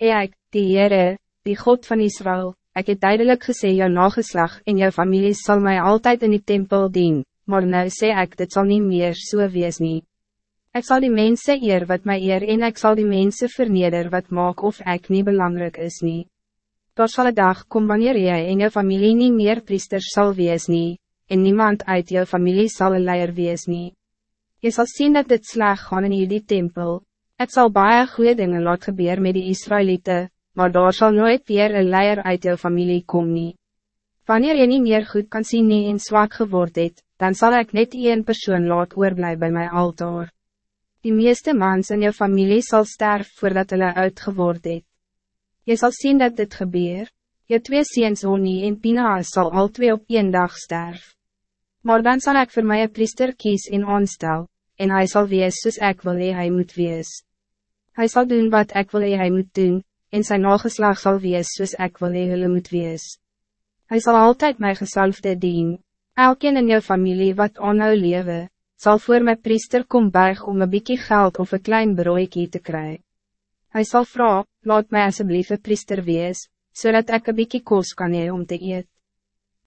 Ek, die Heere, die God van Israël, ik heb duidelijk gezegd jou nageslag en jou familie zal mij altijd in die tempel dien, maar nou sê ek dit zal niet meer so wees nie. Ik zal die mensen eer wat mij eer en ik zal die mensen verneder wat maak of ik niet belangrijk is nie. Daar sal een dag kom wanneer jy en jou familie niet meer priesters zal wees nie, en niemand uit jou familie zal een leier wees nie. Je zal zien dat dit sleg gaan in die tempel, Het zal baie goede dingen laat gebeur met die Israëlieten, maar daar zal nooit weer een leier uit jou familie komen. Wanneer je niet meer goed kan zien nie en zwak geword het, dan zal ik net één persoon laat oorblij bij mijn altaar. Die meeste mans in jou familie zal sterven voordat hulle uitgeword het. Je zal zien dat dit gebeur, je twee seens Oni en Pina zal al twee op één dag sterven. Maar dan zal ik voor mij een priester kies in aanstel, en hij zal wees soos ek wil hy moet wees. Hij zal doen wat ik wil hij moet doen, en zijn nageslag zal wees soos ek wil hulle moet wees. Hij zal altijd mijn gesalfde dien. Elkeen in jou familie wat aanhou lewe, zal voor mijn priester kom buig om een bykie geld of een klein broodje te krijgen. Hij zal vragen, laat mij alsjeblieft een priester wees, zodat ik een bykie koos kan hee om te eet.